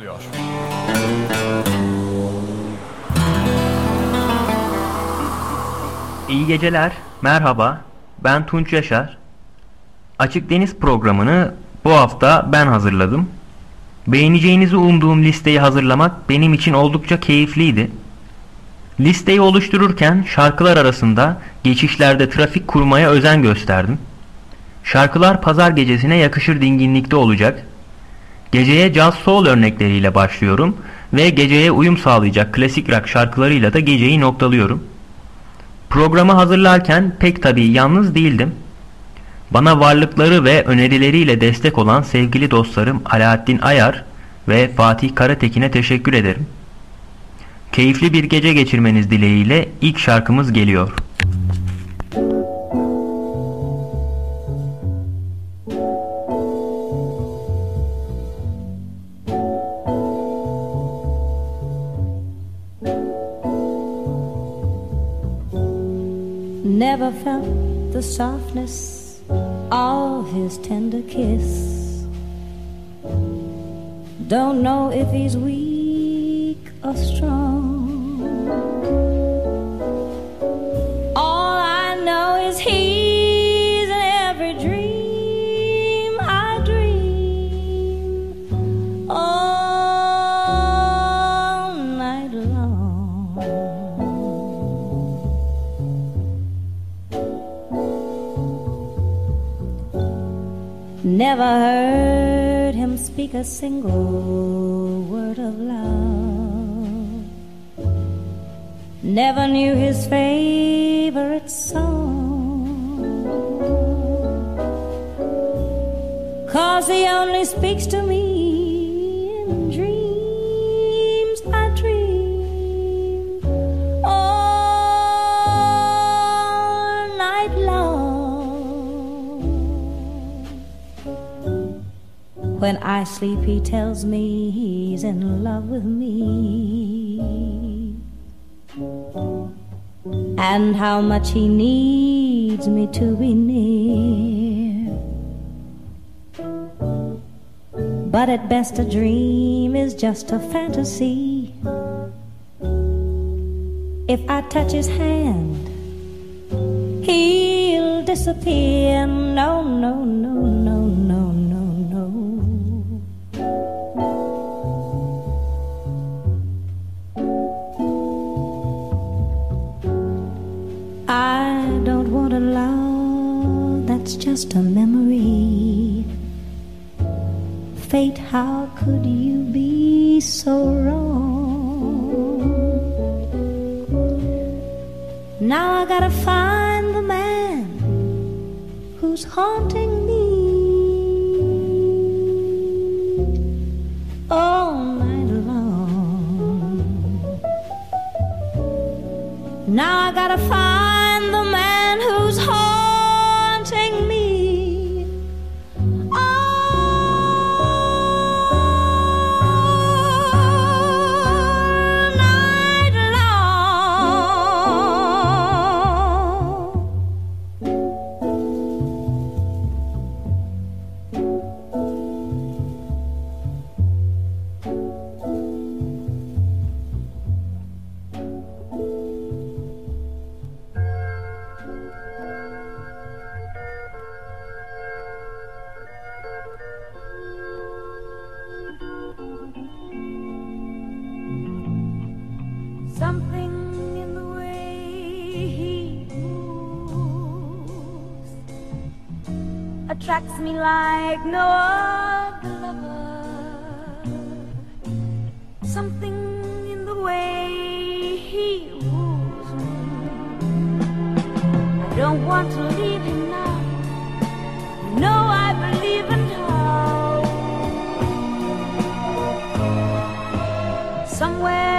başlıyor. İyi geceler, merhaba. Ben Tunç Yaşar. Açık Deniz programını bu hafta ben hazırladım. Beğeneceğinizi umduğum listeyi hazırlamak benim için oldukça keyifliydi. Listeyi oluştururken şarkılar arasında geçişlerde trafik kurmaya özen gösterdim. Şarkılar pazar gecesine yakışır dinginlikte olacak. Geceye jazz soul örnekleriyle başlıyorum ve geceye uyum sağlayacak klasik rock şarkılarıyla da geceyi noktalıyorum. Programı hazırlarken pek tabii yalnız değildim. Bana varlıkları ve önerileriyle destek olan sevgili dostlarım Alaaddin Ayar ve Fatih Karatekin'e teşekkür ederim. Keyifli bir gece geçirmeniz dileğiyle ilk şarkımız geliyor. Never felt the softness of his tender kiss. Don't know if he's weak or strong. Never heard him speak a single word of love. Never knew his favorite song. Cause he only speaks to me When I sleep, he tells me he's in love with me. And how much he needs me to be near. But at best, a dream is just a fantasy. If I touch his hand, he'll disappear. No, no, no, just a memory. Fate, how could you be so wrong? Now I gotta find the man who's haunting me all night long. Now I gotta find attracts me like no other lover. Something in the way he woos me. I don't want to leave him now. You know I believe in love. Somewhere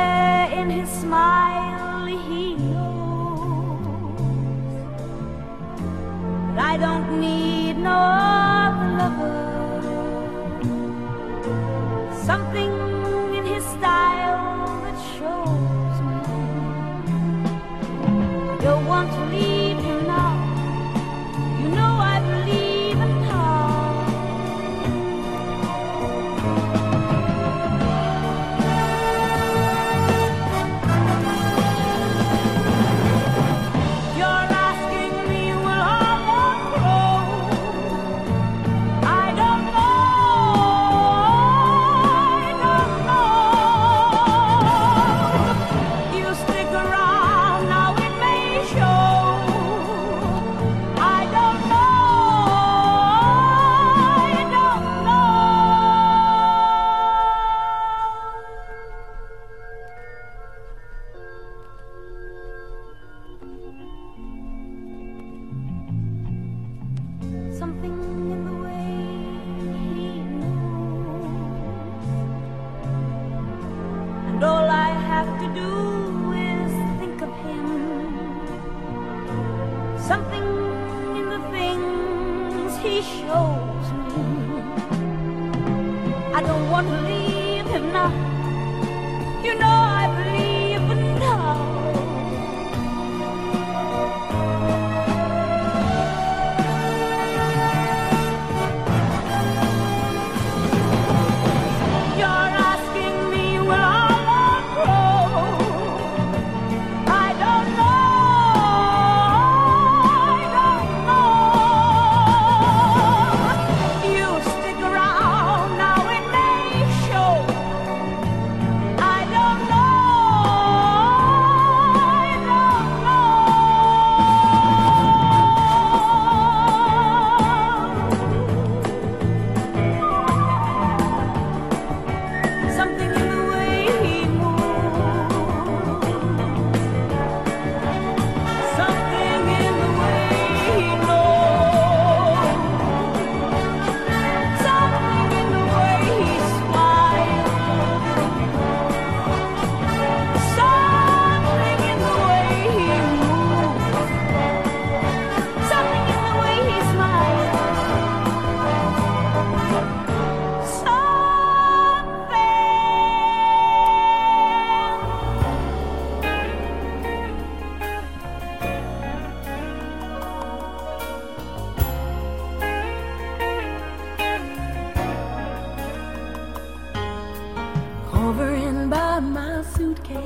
my suitcase,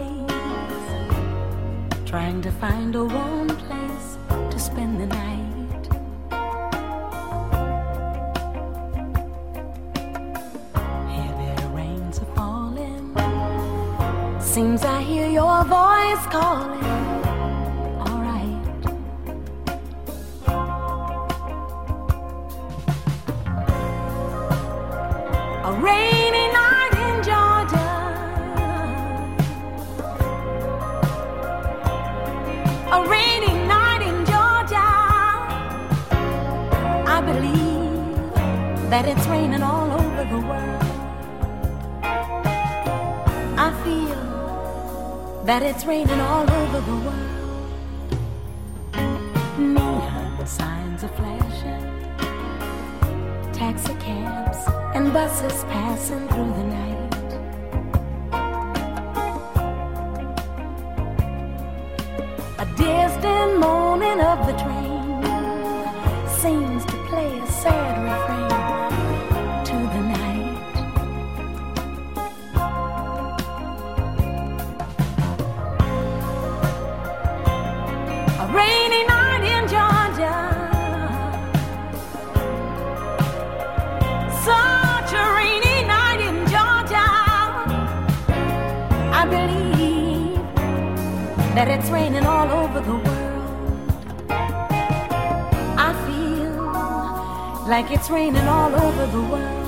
trying to find a warm place to spend the night. Heavy rains are falling, seems I hear your voice calling. that it's raining all over the world. I feel that it's raining all over the world. Neon signs are flashing, taxi cabs and buses passing through the night. A distant moaning of the train it's raining all over the world. I feel like it's raining all over the world.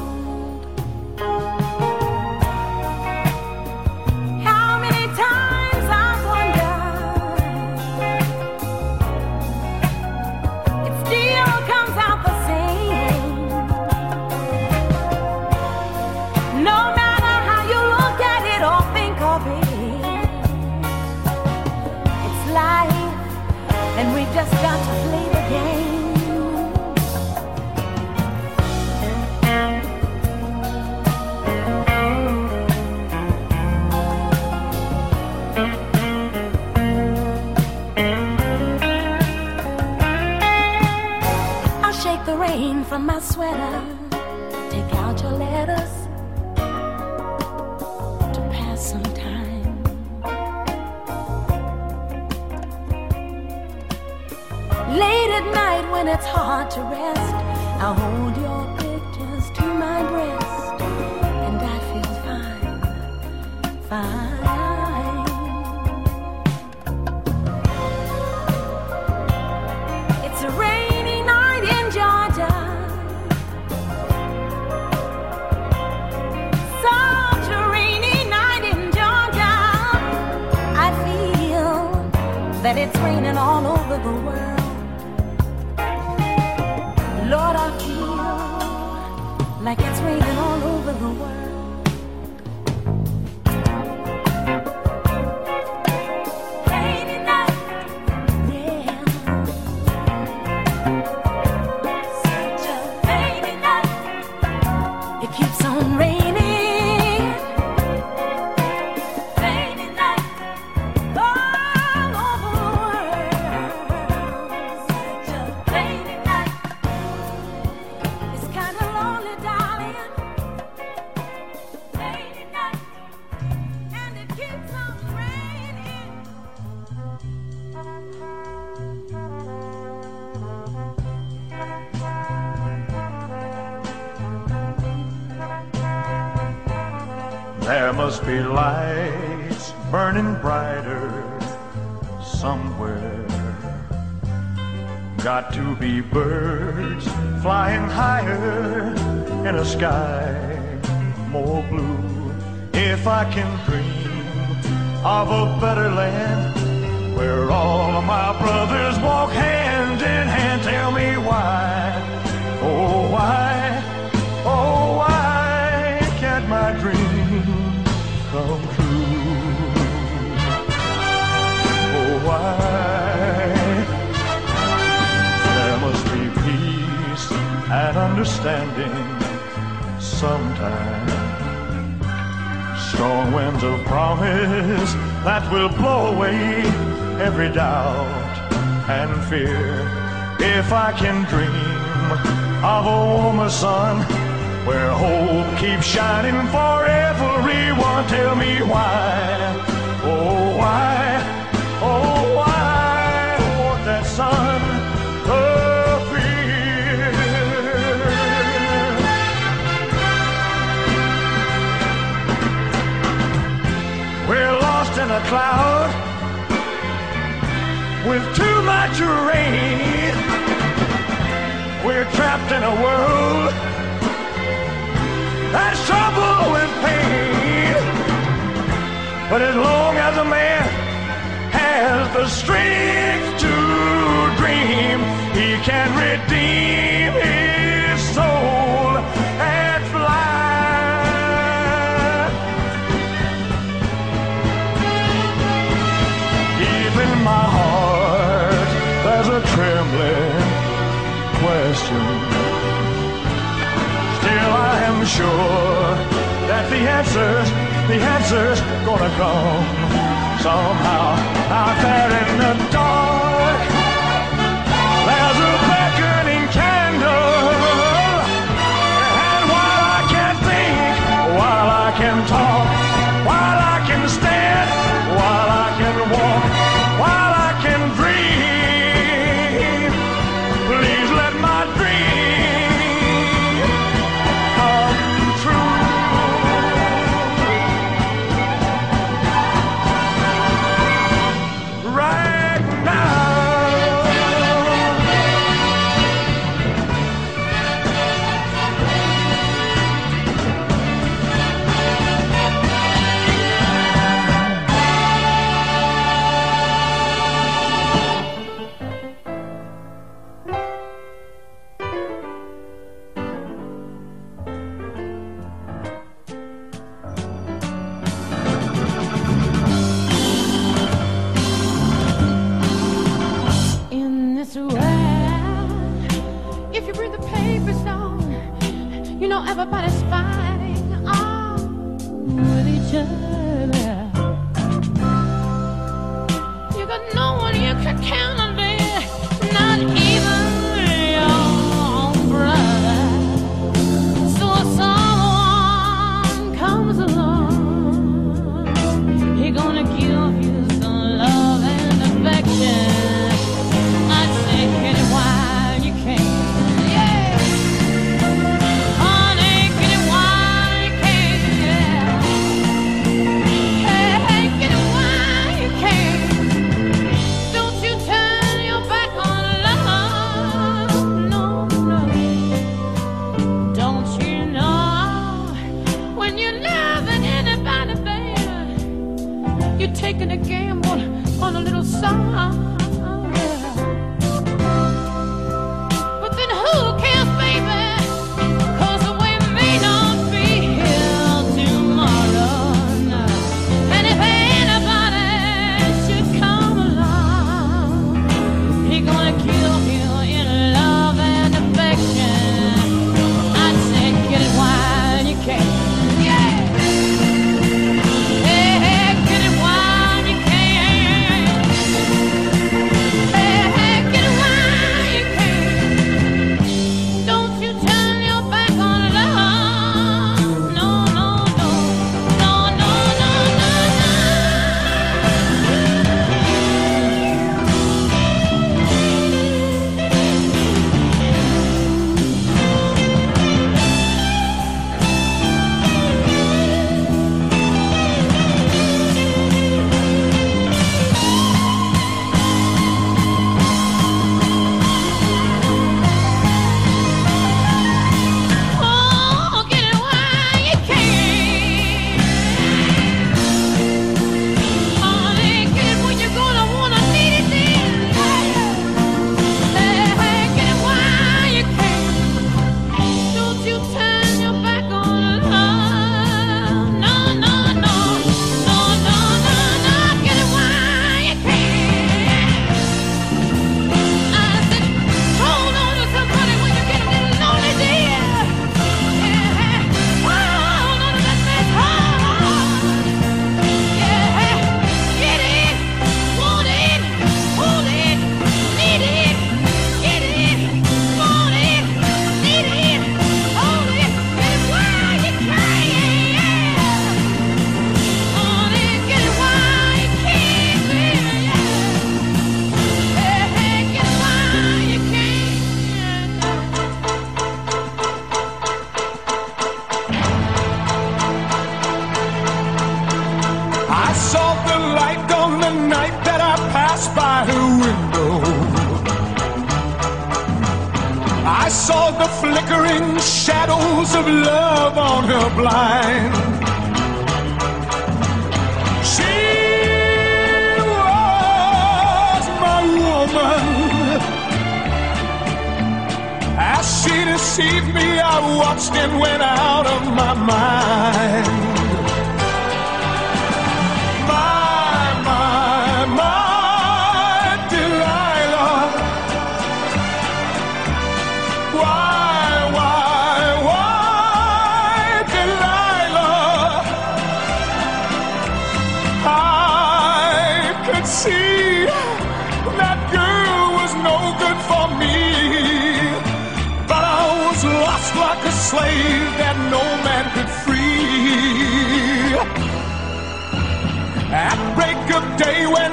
There must be lights burning brighter somewhere. Got to be birds flying higher in a sky more blue. If I can dream of a better land where all of my brothers walk hand in hand, tell me why, oh why, understanding sometime. Strong winds of promise that will blow away every doubt and fear. If I can dream of a warmer sun where hope keeps shining for everyone, tell me why, oh why, oh cloud with too much rain. We're trapped in a world that's troubled with pain. But as long as a man has the strength to dream, answers, the answers gonna come somehow. There in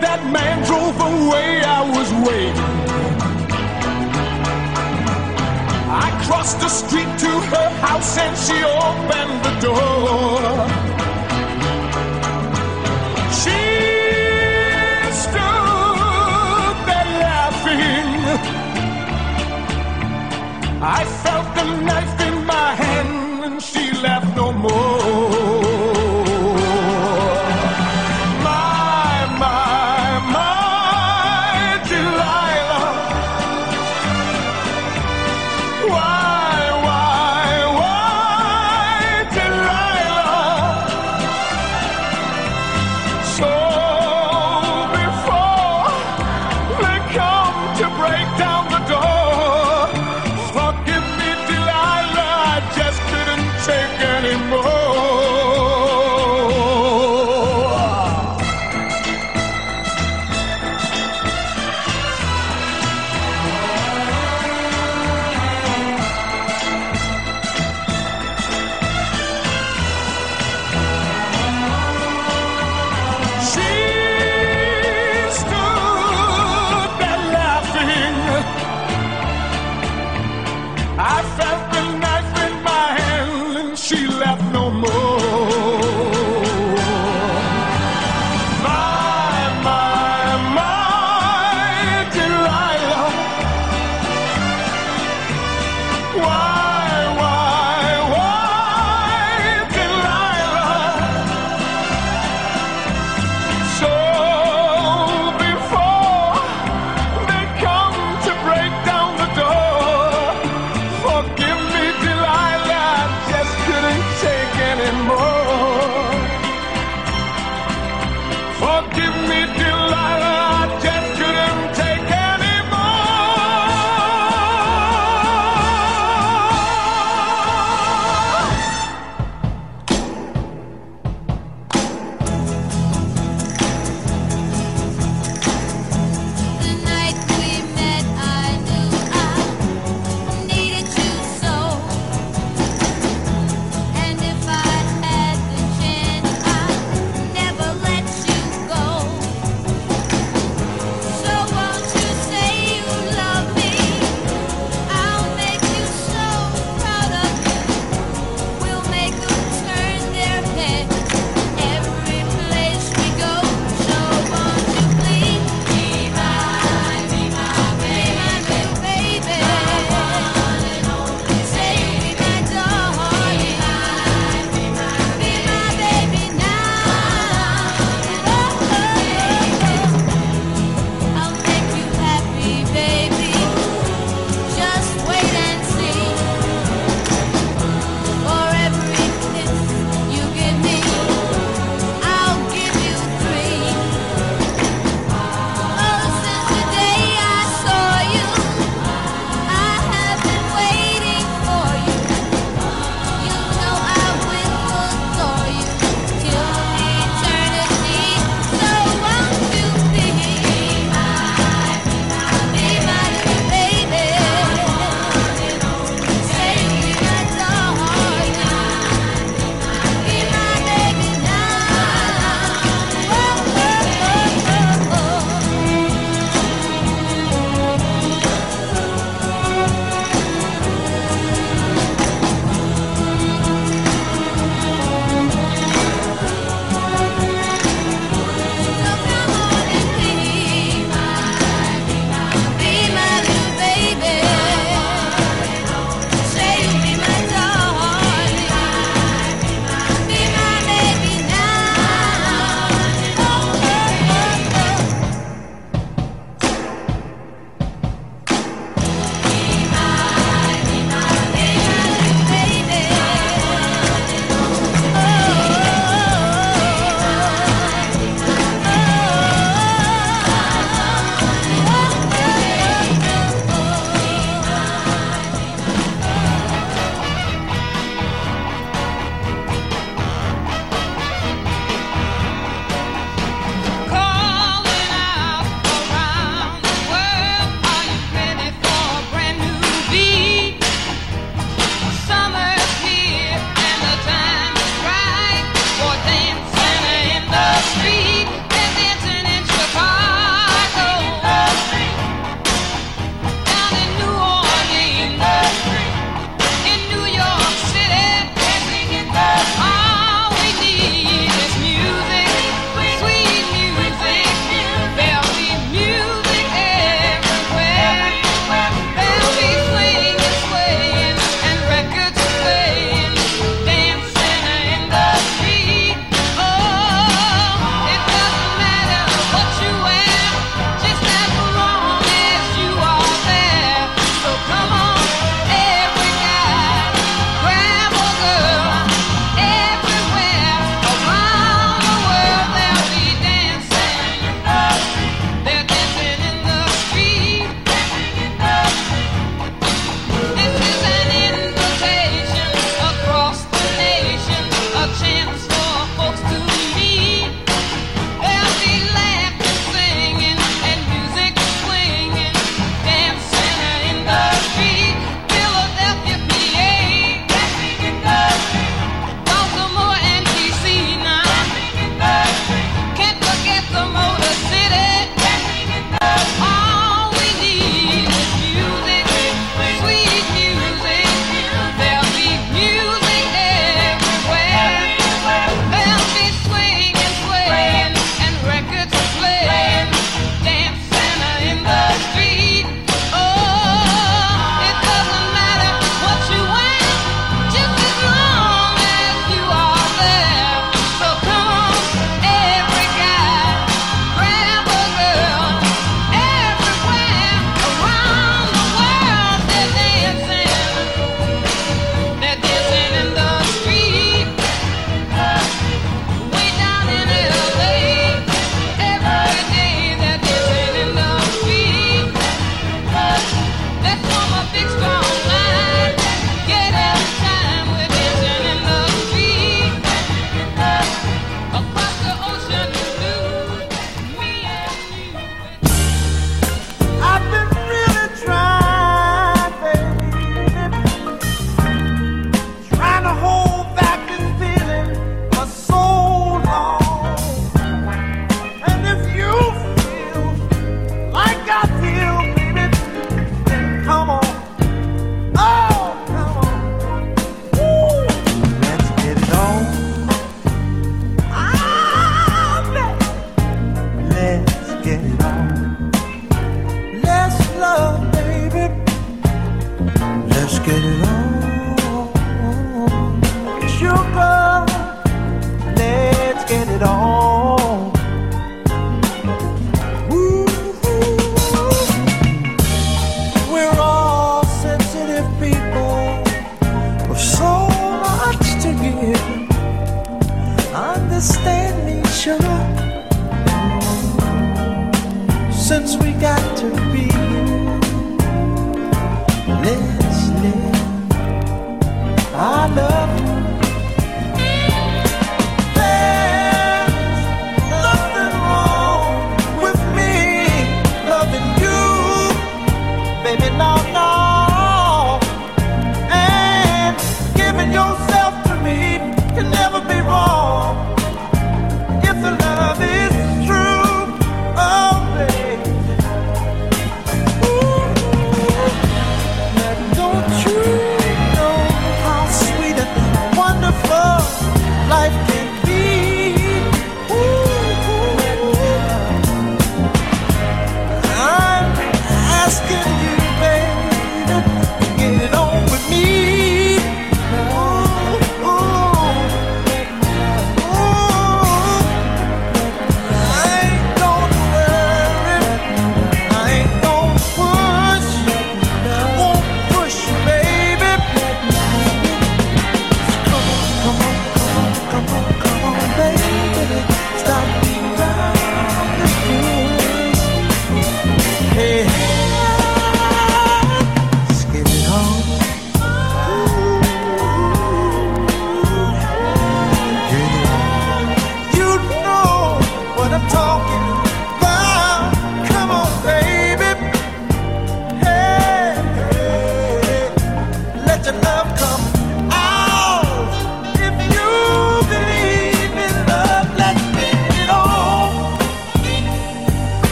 that man drove away, I was waiting. I crossed the street to her house and she opened the door. She stood there laughing. I felt the knife in my hand.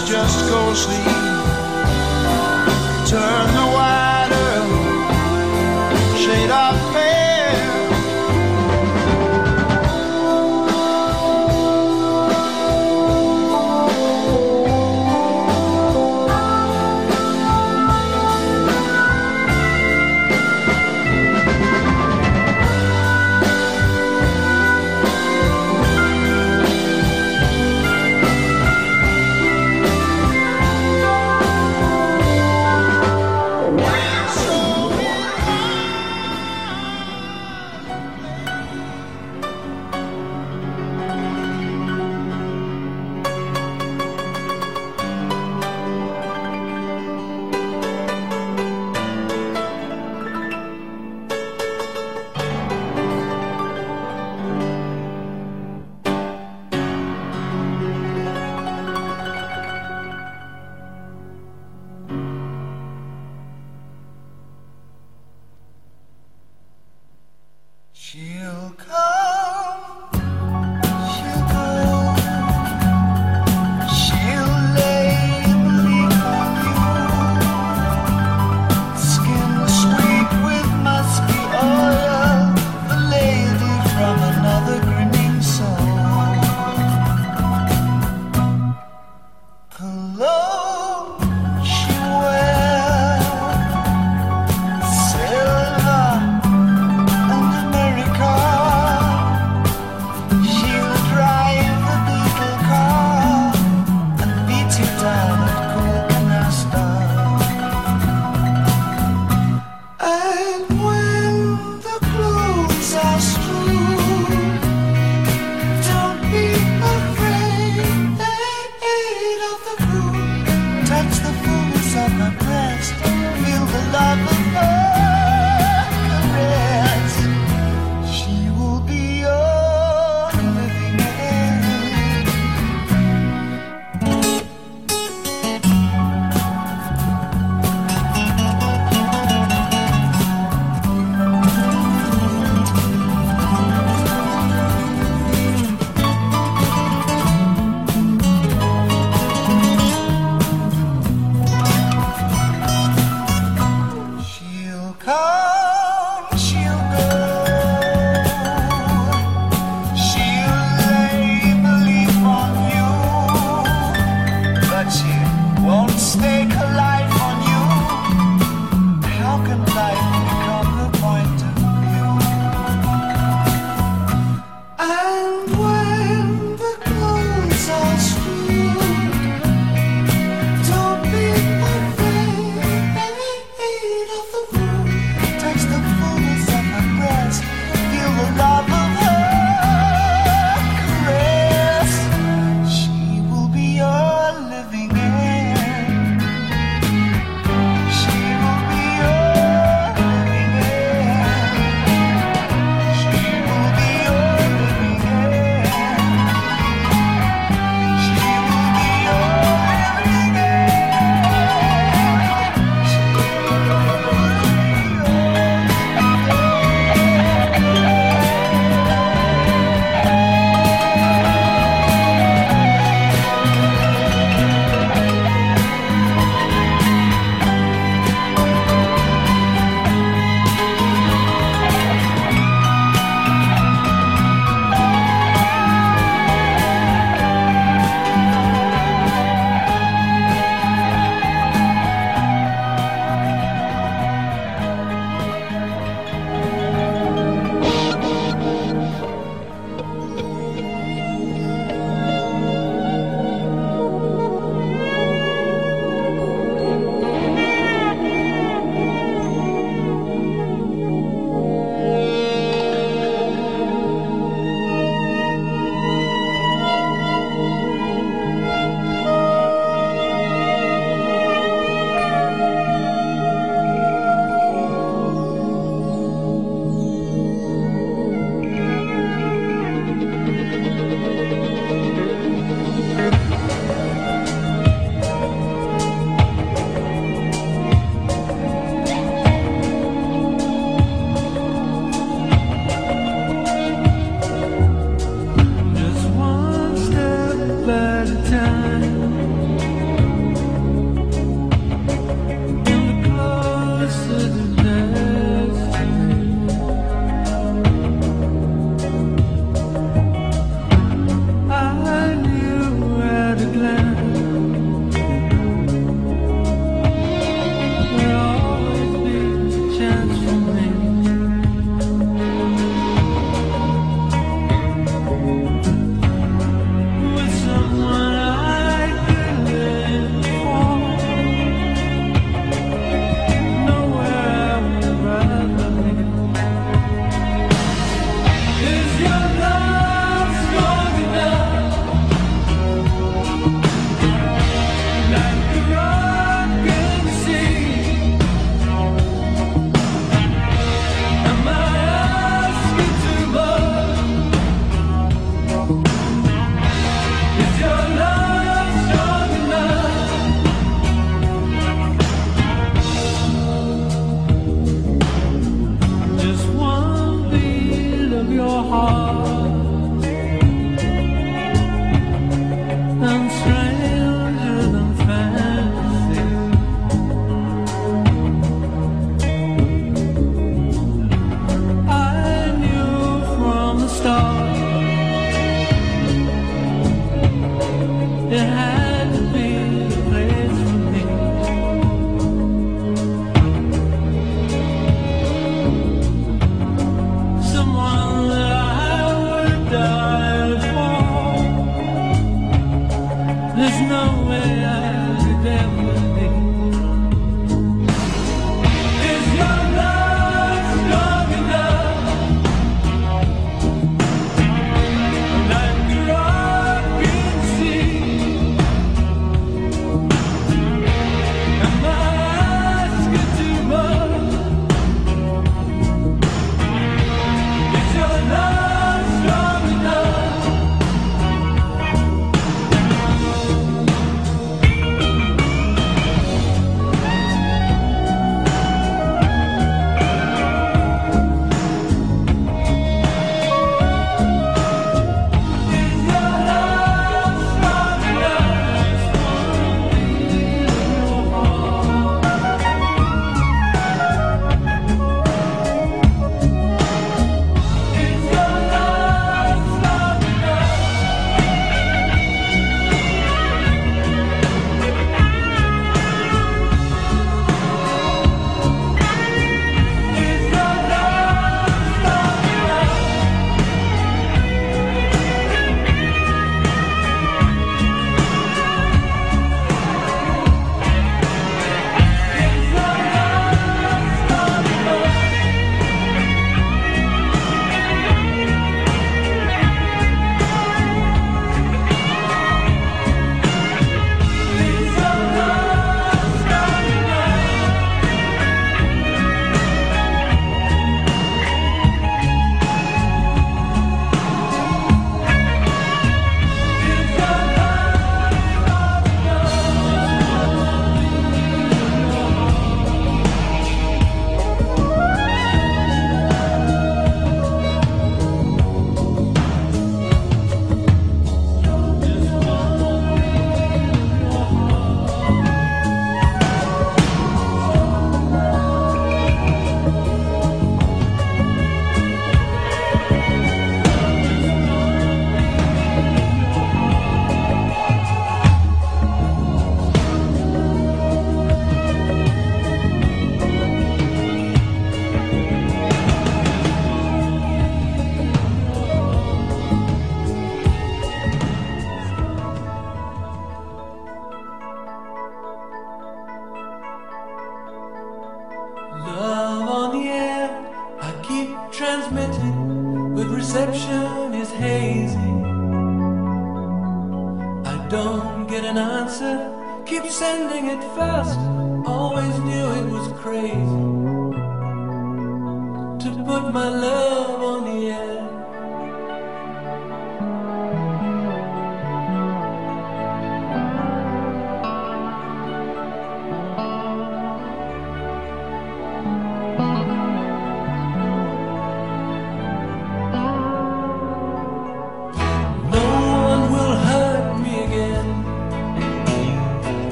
Just go turn